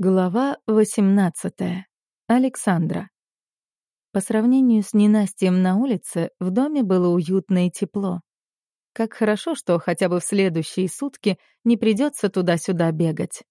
Глава 18. Александра. По сравнению с ненастьем на улице, в доме было уютно и тепло. Как хорошо, что хотя бы в следующие сутки не придется туда-сюда бегать.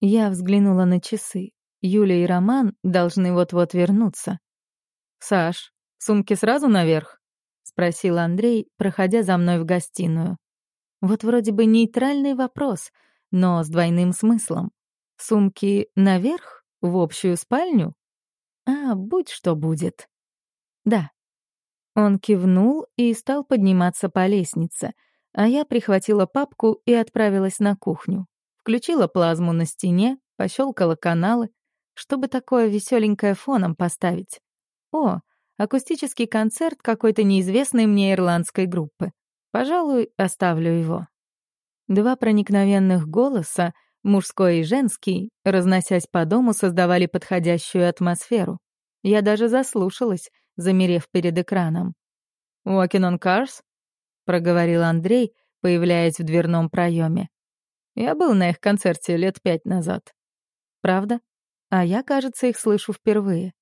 Я взглянула на часы. Юля и Роман должны вот-вот вернуться. «Саш, сумки сразу наверх?» — спросил Андрей, проходя за мной в гостиную. Вот вроде бы нейтральный вопрос, но с двойным смыслом. Сумки наверх, в общую спальню? А, будь что будет. Да. Он кивнул и стал подниматься по лестнице, а я прихватила папку и отправилась на кухню. Включила плазму на стене, пощелкала каналы, чтобы такое веселенькое фоном поставить. О, акустический концерт какой-то неизвестной мне ирландской группы. Пожалуй, оставлю его. Два проникновенных голоса — Мужской и женский, разносясь по дому, создавали подходящую атмосферу. Я даже заслушалась, замерев перед экраном. «Walking on Cars?» — проговорил Андрей, появляясь в дверном проеме. Я был на их концерте лет пять назад. Правда? А я, кажется, их слышу впервые.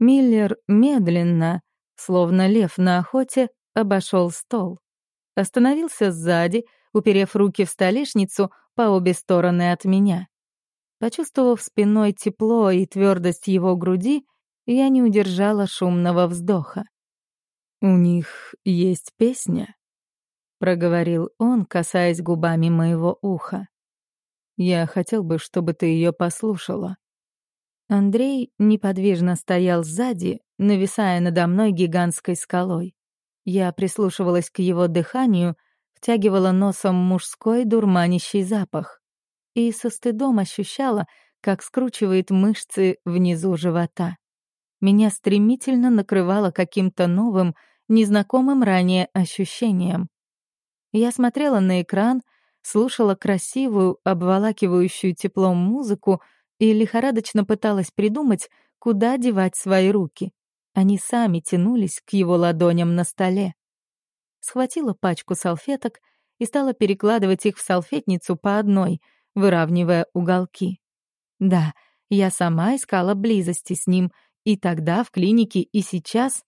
Миллер медленно, словно лев на охоте, обошел стол. Остановился сзади, уперев руки в столешницу, по обе стороны от меня. Почувствовав спиной тепло и твердость его груди, я не удержала шумного вздоха. «У них есть песня», — проговорил он, касаясь губами моего уха. «Я хотел бы, чтобы ты ее послушала». Андрей неподвижно стоял сзади, нависая надо мной гигантской скалой. Я прислушивалась к его дыханию, втягивала носом мужской дурманящий запах и со стыдом ощущала, как скручивает мышцы внизу живота. Меня стремительно накрывало каким-то новым, незнакомым ранее ощущением. Я смотрела на экран, слушала красивую, обволакивающую теплом музыку и лихорадочно пыталась придумать, куда девать свои руки. Они сами тянулись к его ладоням на столе схватила пачку салфеток и стала перекладывать их в салфетницу по одной, выравнивая уголки. Да, я сама искала близости с ним и тогда в клинике, и сейчас,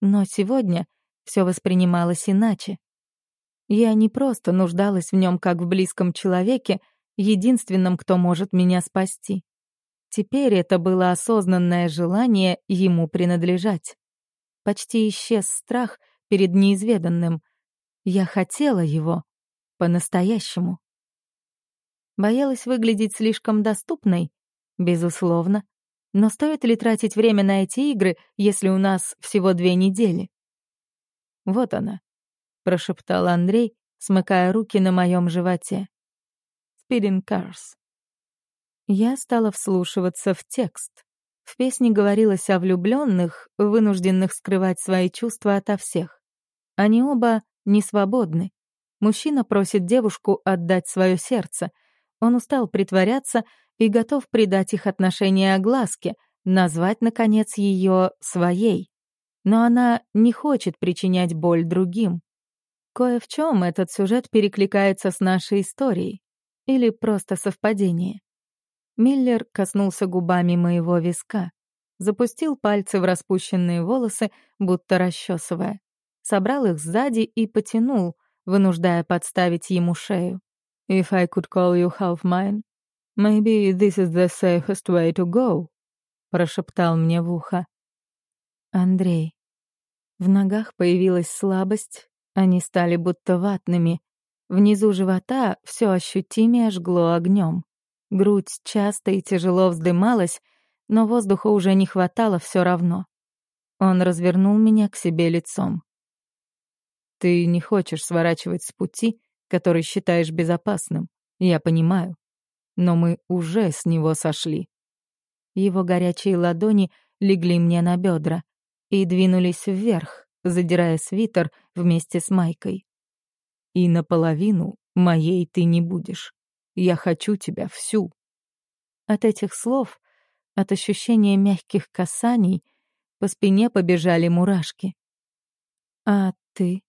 но сегодня все воспринималось иначе. Я не просто нуждалась в нем как в близком человеке, единственном, кто может меня спасти. Теперь это было осознанное желание ему принадлежать. Почти исчез страх — перед неизведанным. Я хотела его. По-настоящему. Боялась выглядеть слишком доступной? Безусловно. Но стоит ли тратить время на эти игры, если у нас всего две недели? «Вот она», — прошептал Андрей, смыкая руки на моем животе. «Speeding Cars». Я стала вслушиваться в текст. В песне говорилось о влюбленных, вынужденных скрывать свои чувства ото всех. Они оба не свободны. Мужчина просит девушку отдать свое сердце. Он устал притворяться и готов придать их отношения огласке, назвать, наконец, ее своей. Но она не хочет причинять боль другим. Кое в чем этот сюжет перекликается с нашей историей. Или просто совпадение. Миллер коснулся губами моего виска, запустил пальцы в распущенные волосы, будто расчесывая собрал их сзади и потянул, вынуждая подставить ему шею. «If I could call you half mine, maybe this is the safest way to go», — прошептал мне в ухо. «Андрей». В ногах появилась слабость, они стали будто ватными. Внизу живота все ощутимее жгло огнем. Грудь часто и тяжело вздымалась, но воздуха уже не хватало все равно. Он развернул меня к себе лицом. Ты не хочешь сворачивать с пути, который считаешь безопасным. Я понимаю. Но мы уже с него сошли. Его горячие ладони легли мне на бедра и двинулись вверх, задирая свитер вместе с майкой. И наполовину моей ты не будешь. Я хочу тебя всю. От этих слов, от ощущения мягких касаний, по спине побежали мурашки. А ты?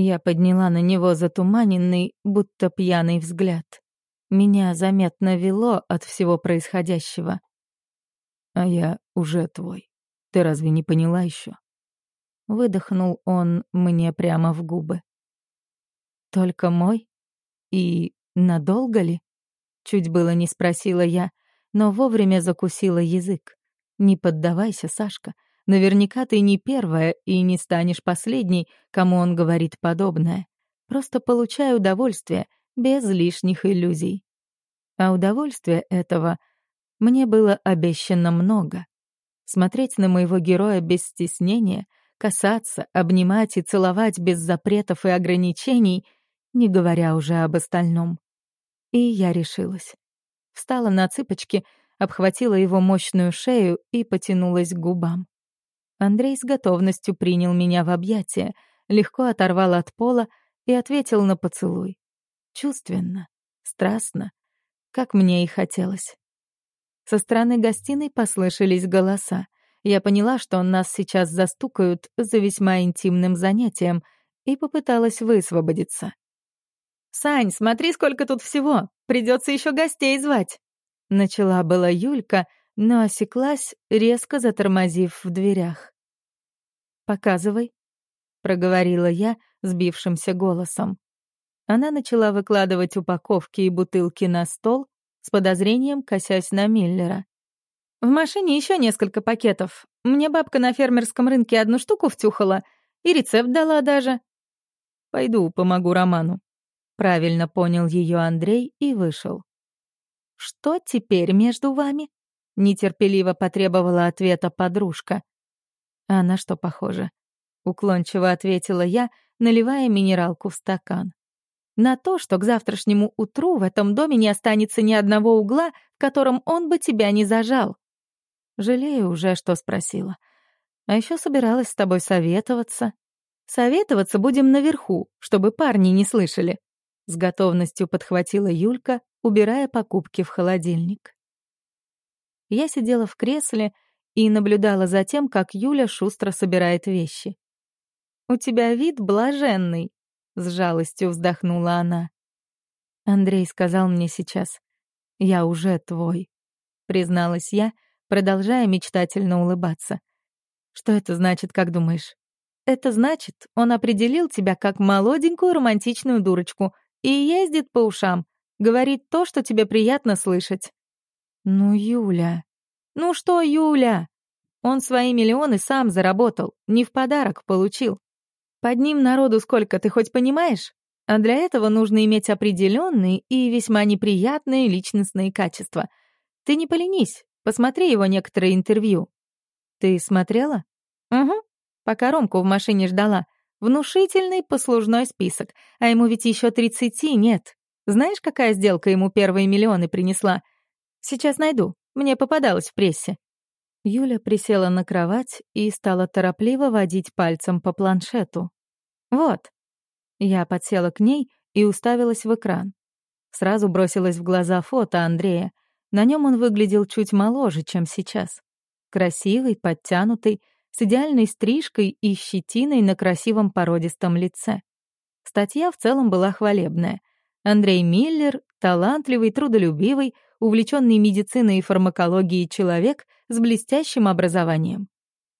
Я подняла на него затуманенный, будто пьяный взгляд. Меня заметно вело от всего происходящего. «А я уже твой. Ты разве не поняла еще? Выдохнул он мне прямо в губы. «Только мой? И надолго ли?» Чуть было не спросила я, но вовремя закусила язык. «Не поддавайся, Сашка. Наверняка ты не первая и не станешь последней, кому он говорит подобное. Просто получай удовольствие, без лишних иллюзий». А удовольствия этого мне было обещано много. Смотреть на моего героя без стеснения, касаться, обнимать и целовать без запретов и ограничений, не говоря уже об остальном. И я решилась. Встала на цыпочки, обхватила его мощную шею и потянулась к губам. Андрей с готовностью принял меня в объятия, легко оторвал от пола и ответил на поцелуй. Чувственно, страстно, как мне и хотелось. Со стороны гостиной послышались голоса. Я поняла, что нас сейчас застукают за весьма интимным занятием, и попыталась высвободиться. «Сань, смотри, сколько тут всего! Придется еще гостей звать!» Начала была Юлька, но осеклась, резко затормозив в дверях. «Показывай», — проговорила я сбившимся голосом. Она начала выкладывать упаковки и бутылки на стол, с подозрением косясь на Миллера. «В машине еще несколько пакетов. Мне бабка на фермерском рынке одну штуку втюхала и рецепт дала даже». «Пойду помогу Роману», — правильно понял ее Андрей и вышел. «Что теперь между вами?» — нетерпеливо потребовала ответа подружка. «А на что похоже?» — уклончиво ответила я, наливая минералку в стакан на то, что к завтрашнему утру в этом доме не останется ни одного угла, в котором он бы тебя не зажал. Жалею уже, что спросила. А еще собиралась с тобой советоваться. Советоваться будем наверху, чтобы парни не слышали. С готовностью подхватила Юлька, убирая покупки в холодильник. Я сидела в кресле и наблюдала за тем, как Юля шустро собирает вещи. «У тебя вид блаженный», с жалостью вздохнула она. Андрей сказал мне сейчас, «Я уже твой», — призналась я, продолжая мечтательно улыбаться. «Что это значит, как думаешь?» «Это значит, он определил тебя как молоденькую романтичную дурочку и ездит по ушам, говорит то, что тебе приятно слышать». «Ну, Юля...» «Ну что, Юля?» Он свои миллионы сам заработал, не в подарок получил. Под ним народу сколько, ты хоть понимаешь? А для этого нужно иметь определенные и весьма неприятные личностные качества. Ты не поленись, посмотри его некоторые интервью. Ты смотрела? Угу. Пока Ромку в машине ждала. Внушительный послужной список, а ему ведь еще тридцати нет. Знаешь, какая сделка ему первые миллионы принесла? Сейчас найду. Мне попадалось в прессе. Юля присела на кровать и стала торопливо водить пальцем по планшету. «Вот». Я подсела к ней и уставилась в экран. Сразу бросилась в глаза фото Андрея. На нем он выглядел чуть моложе, чем сейчас. Красивый, подтянутый, с идеальной стрижкой и щетиной на красивом породистом лице. Статья в целом была хвалебная. Андрей Миллер — талантливый, трудолюбивый, увлеченный медициной и фармакологией человек с блестящим образованием.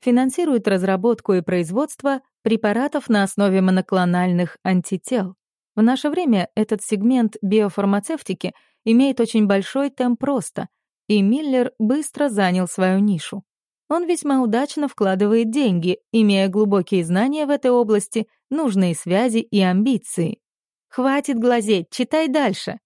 Финансирует разработку и производство препаратов на основе моноклональных антител. В наше время этот сегмент биофармацевтики имеет очень большой темп роста, и Миллер быстро занял свою нишу. Он весьма удачно вкладывает деньги, имея глубокие знания в этой области, нужные связи и амбиции. Хватит глазеть, читай дальше.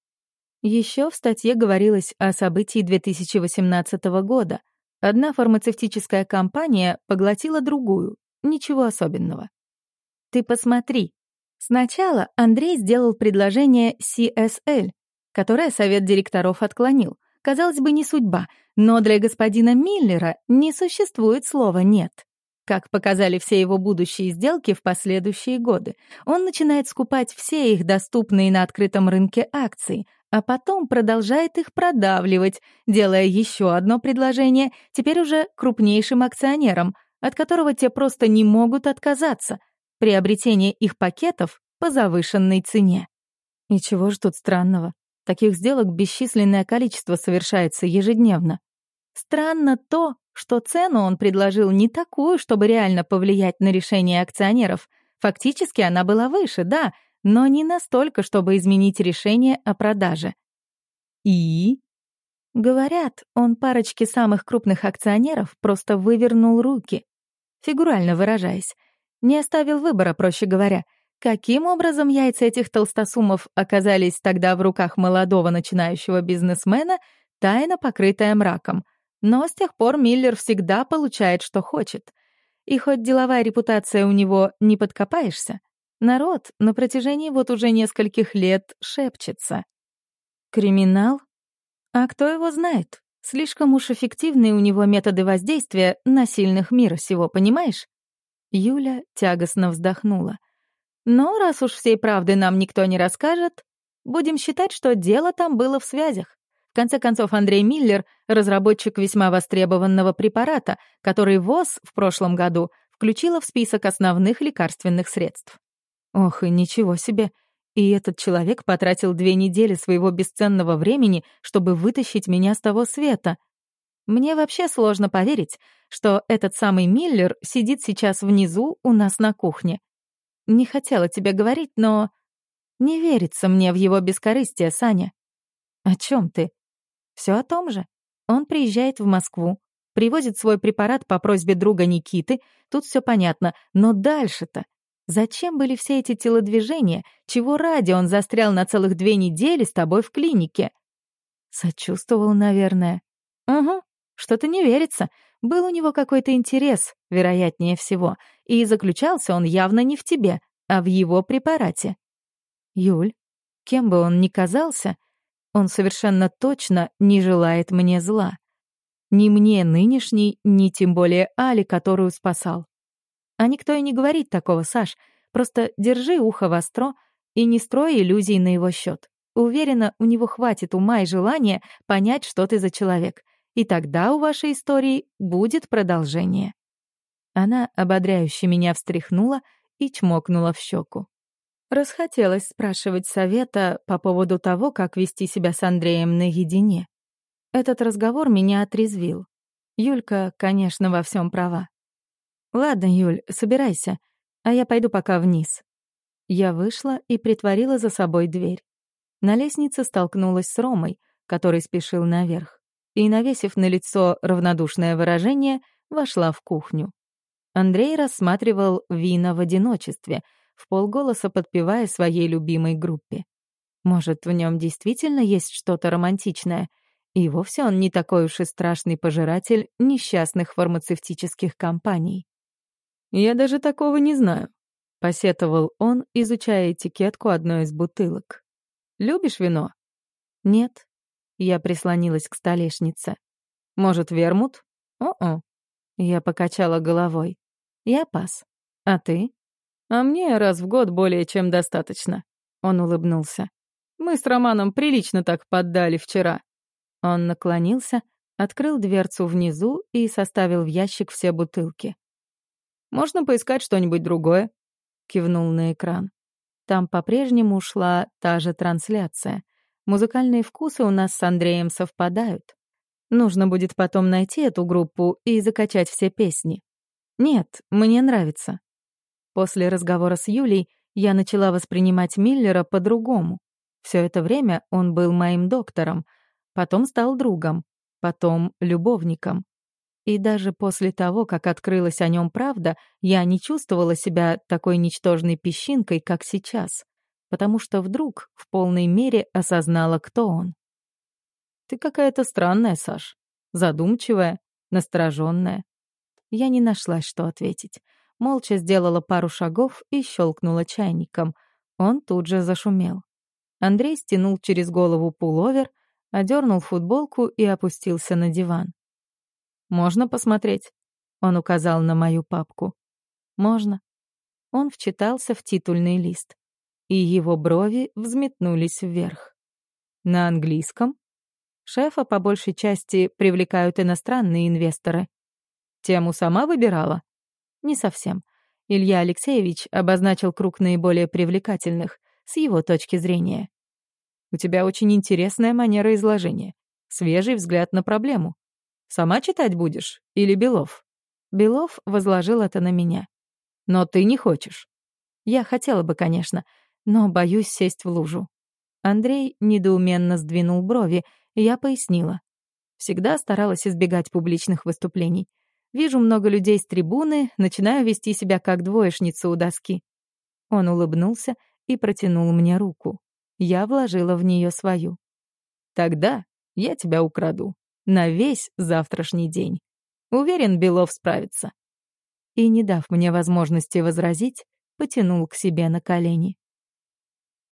Еще в статье говорилось о событии 2018 года. Одна фармацевтическая компания поглотила другую. Ничего особенного. Ты посмотри. Сначала Андрей сделал предложение CSL, которое совет директоров отклонил. Казалось бы, не судьба, но для господина Миллера не существует слова «нет». Как показали все его будущие сделки в последующие годы, он начинает скупать все их доступные на открытом рынке акции, а потом продолжает их продавливать, делая еще одно предложение, теперь уже крупнейшим акционерам, от которого те просто не могут отказаться, приобретение их пакетов по завышенной цене. И чего ж тут странного? Таких сделок бесчисленное количество совершается ежедневно. Странно то, что цену он предложил не такую, чтобы реально повлиять на решение акционеров. Фактически она была выше, да, но не настолько, чтобы изменить решение о продаже. И? Говорят, он парочке самых крупных акционеров просто вывернул руки. Фигурально выражаясь. Не оставил выбора, проще говоря. Каким образом яйца этих толстосумов оказались тогда в руках молодого начинающего бизнесмена, тайна покрытая мраком. Но с тех пор Миллер всегда получает, что хочет. И хоть деловая репутация у него не подкопаешься, народ на протяжении вот уже нескольких лет шепчется. Криминал? А кто его знает? Слишком уж эффективные у него методы воздействия на сильных мира сего, понимаешь? Юля тягостно вздохнула. Но раз уж всей правды нам никто не расскажет, будем считать, что дело там было в связях. В конце концов, Андрей Миллер — разработчик весьма востребованного препарата, который ВОЗ в прошлом году включила в список основных лекарственных средств. Ох, и ничего себе. И этот человек потратил две недели своего бесценного времени, чтобы вытащить меня с того света. Мне вообще сложно поверить, что этот самый Миллер сидит сейчас внизу у нас на кухне. Не хотела тебе говорить, но... Не верится мне в его бескорыстие, Саня. О чем ты? Все о том же. Он приезжает в Москву, привозит свой препарат по просьбе друга Никиты, тут все понятно, но дальше-то? Зачем были все эти телодвижения? Чего ради он застрял на целых две недели с тобой в клинике? Сочувствовал, наверное. Угу, что-то не верится. Был у него какой-то интерес, вероятнее всего, и заключался он явно не в тебе, а в его препарате. Юль, кем бы он ни казался, он совершенно точно не желает мне зла. Ни мне нынешний, ни тем более Али, которую спасал. А никто и не говорит такого, Саш. Просто держи ухо востро и не строй иллюзий на его счет. Уверена, у него хватит ума и желания понять, что ты за человек. И тогда у вашей истории будет продолжение. Она ободряюще меня встряхнула и чмокнула в щеку. Расхотелось спрашивать совета по поводу того, как вести себя с Андреем наедине. Этот разговор меня отрезвил. Юлька, конечно, во всем права. «Ладно, Юль, собирайся, а я пойду пока вниз». Я вышла и притворила за собой дверь. На лестнице столкнулась с Ромой, который спешил наверх, и, навесив на лицо равнодушное выражение, вошла в кухню. Андрей рассматривал вина в одиночестве — в полголоса подпевая своей любимой группе. Может, в нем действительно есть что-то романтичное, и вовсе он не такой уж и страшный пожиратель несчастных фармацевтических компаний. «Я даже такого не знаю», — посетовал он, изучая этикетку одной из бутылок. «Любишь вино?» «Нет». Я прислонилась к столешнице. «Может, вермут?» «О-о». Я покачала головой. «Я пас. А ты?» А мне раз в год более чем достаточно. Он улыбнулся. Мы с Романом прилично так поддали вчера. Он наклонился, открыл дверцу внизу и составил в ящик все бутылки. «Можно поискать что-нибудь другое?» — кивнул на экран. Там по-прежнему шла та же трансляция. Музыкальные вкусы у нас с Андреем совпадают. Нужно будет потом найти эту группу и закачать все песни. Нет, мне нравится. После разговора с Юлей я начала воспринимать Миллера по-другому. Все это время он был моим доктором, потом стал другом, потом любовником. И даже после того, как открылась о нем правда, я не чувствовала себя такой ничтожной песчинкой, как сейчас, потому что вдруг в полной мере осознала, кто он. «Ты какая-то странная, Саш. Задумчивая, настороженная». Я не нашлась, что ответить молча сделала пару шагов и щелкнула чайником. Он тут же зашумел. Андрей стянул через голову пуловер, одернул футболку и опустился на диван. «Можно посмотреть?» Он указал на мою папку. «Можно». Он вчитался в титульный лист, и его брови взметнулись вверх. «На английском?» Шефа по большей части привлекают иностранные инвесторы. Тему сама выбирала? Не совсем. Илья Алексеевич обозначил круг наиболее привлекательных, с его точки зрения. У тебя очень интересная манера изложения. Свежий взгляд на проблему. Сама читать будешь? Или Белов?» Белов возложил это на меня. «Но ты не хочешь». Я хотела бы, конечно, но боюсь сесть в лужу. Андрей недоуменно сдвинул брови, и я пояснила. Всегда старалась избегать публичных выступлений. Вижу много людей с трибуны, начинаю вести себя как двоечница у доски. Он улыбнулся и протянул мне руку. Я вложила в нее свою. «Тогда я тебя украду. На весь завтрашний день. Уверен, Белов справится». И, не дав мне возможности возразить, потянул к себе на колени.